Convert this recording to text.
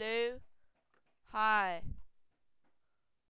Lou